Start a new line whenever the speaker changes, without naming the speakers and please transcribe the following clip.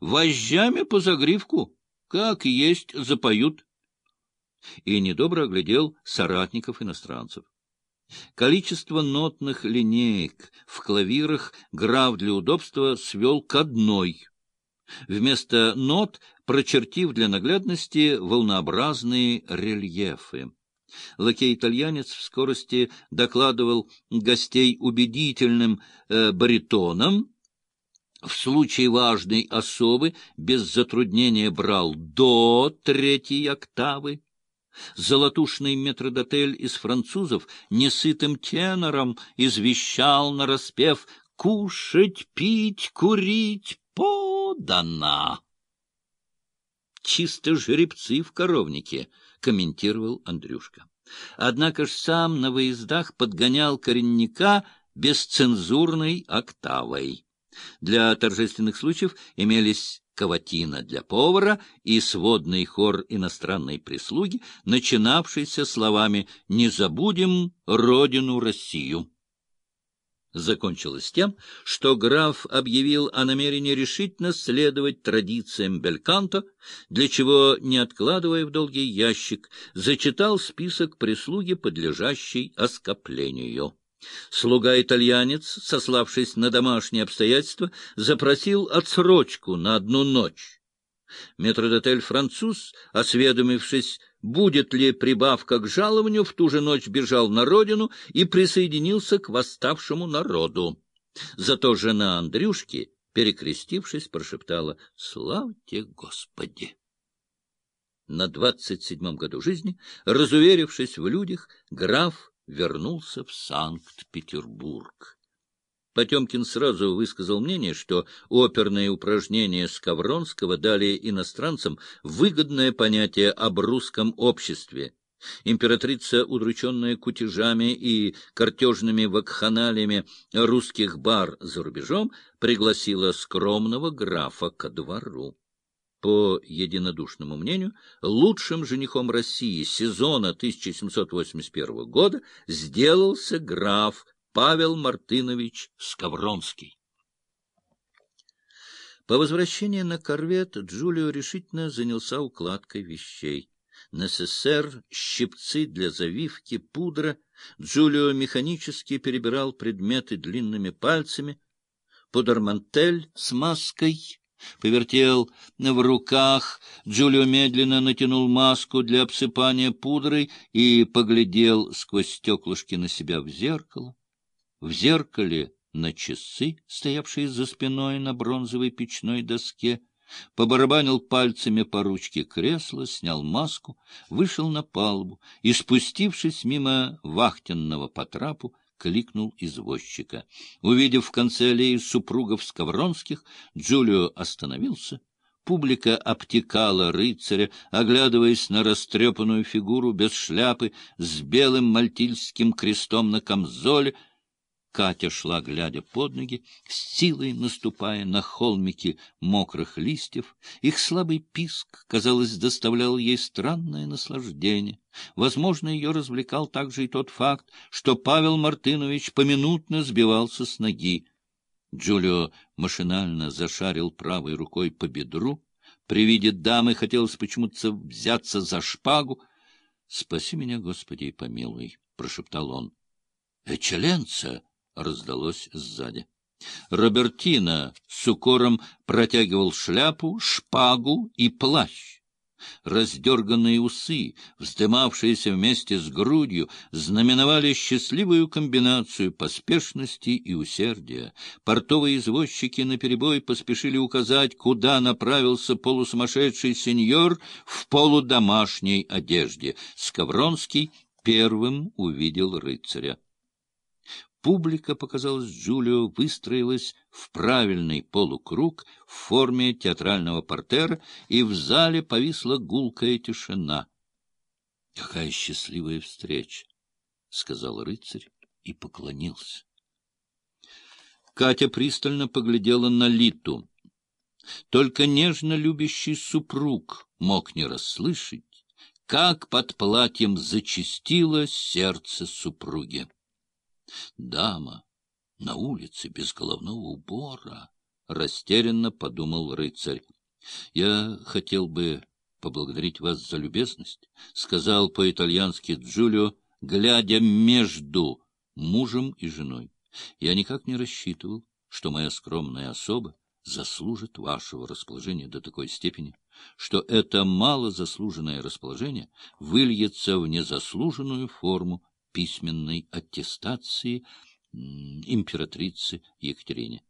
вожжами по загривку, как есть запоют. И недобро оглядел соратников иностранцев. Количество нотных линеек в клавирах граф для удобства свел к одной. Вместо нот прочертив для наглядности волнообразные рельефы. Лакей-итальянец в скорости докладывал гостей убедительным э, баритоном, в случае важной особы без затруднения брал до третьей октавы. Золотушный метродотель из французов несытым тенором извещал нараспев «Кушать, пить, курить подано!» «Чисто жеребцы в коровнике», — комментировал Андрюшка. Однако ж сам на выездах подгонял коренника бесцензурной октавой. Для торжественных случаев имелись каватина для повара и сводный хор иностранной прислуги, начинавшийся словами «Не забудем родину Россию». Закончилось тем, что граф объявил о намерении решительно следовать традициям Бельканто, для чего, не откладывая в долгий ящик, зачитал список прислуги, подлежащей оскоплению. Слуга-итальянец, сославшись на домашние обстоятельства, запросил отсрочку на одну ночь. Метродотель-француз, осведомившись, будет ли прибавка к жалованию, в ту же ночь бежал на родину и присоединился к восставшему народу. Зато жена Андрюшки, перекрестившись, прошептала «Славьте Господи!». На двадцать седьмом году жизни, разуверившись в людях, граф вернулся в Санкт-Петербург. Потемкин сразу высказал мнение, что оперные упражнения Скавронского дали иностранцам выгодное понятие об русском обществе. Императрица, удрученная кутежами и картежными вакханалиями русских бар за рубежом, пригласила скромного графа ко двору. По единодушному мнению, лучшим женихом России сезона 1781 года сделался граф Павел Мартынович Скавронский. По возвращении на корвет Джулио решительно занялся укладкой вещей. НССР, щипцы для завивки, пудра. Джулио механически перебирал предметы длинными пальцами. Пудермантель с маской Повертел в руках, Джулио медленно натянул маску для обсыпания пудрой и поглядел сквозь стеклышки на себя в зеркало. В зеркале на часы, стоявшие за спиной на бронзовой печной доске, побарабанил пальцами по ручке кресла, снял маску, вышел на палубу и, спустившись мимо вахтенного по трапу, кликнул извозчика. Увидев в конце аллеи супругов Скавронских, Джулио остановился. Публика обтекала рыцаря, оглядываясь на растрепанную фигуру без шляпы с белым мальтильским крестом на камзоле, Катя шла, глядя под ноги, с силой наступая на холмики мокрых листьев. Их слабый писк, казалось, доставлял ей странное наслаждение. Возможно, ее развлекал также и тот факт, что Павел Мартынович поминутно сбивался с ноги. Джулио машинально зашарил правой рукой по бедру. При виде дамы хотелось почему-то взяться за шпагу. — Спаси меня, Господи, помилуй, — прошептал он. — Эчеленца! Раздалось сзади. Робертина с укором протягивал шляпу, шпагу и плащ. Раздерганные усы, вздымавшиеся вместе с грудью, знаменовали счастливую комбинацию поспешности и усердия. Портовые извозчики наперебой поспешили указать, куда направился полусумасшедший сеньор в полудомашней одежде. Скавронский первым увидел рыцаря. Публика, показалось Джулио, выстроилась в правильный полукруг в форме театрального портера, и в зале повисла гулкая тишина. — Какая счастливая встреча! — сказал рыцарь и поклонился. Катя пристально поглядела на Литу. Только нежно любящий супруг мог не расслышать, как под платьем зачастило сердце супруги. Дама на улице без головного убора. — растерянно подумал рыцарь. — Я хотел бы поблагодарить вас за любезность, — сказал по-итальянски Джулио, глядя между мужем и женой. Я никак не рассчитывал, что моя скромная особа заслужит вашего расположения до такой степени, что это малозаслуженное расположение выльется в незаслуженную форму письменной аттестации императрицы Екатерине.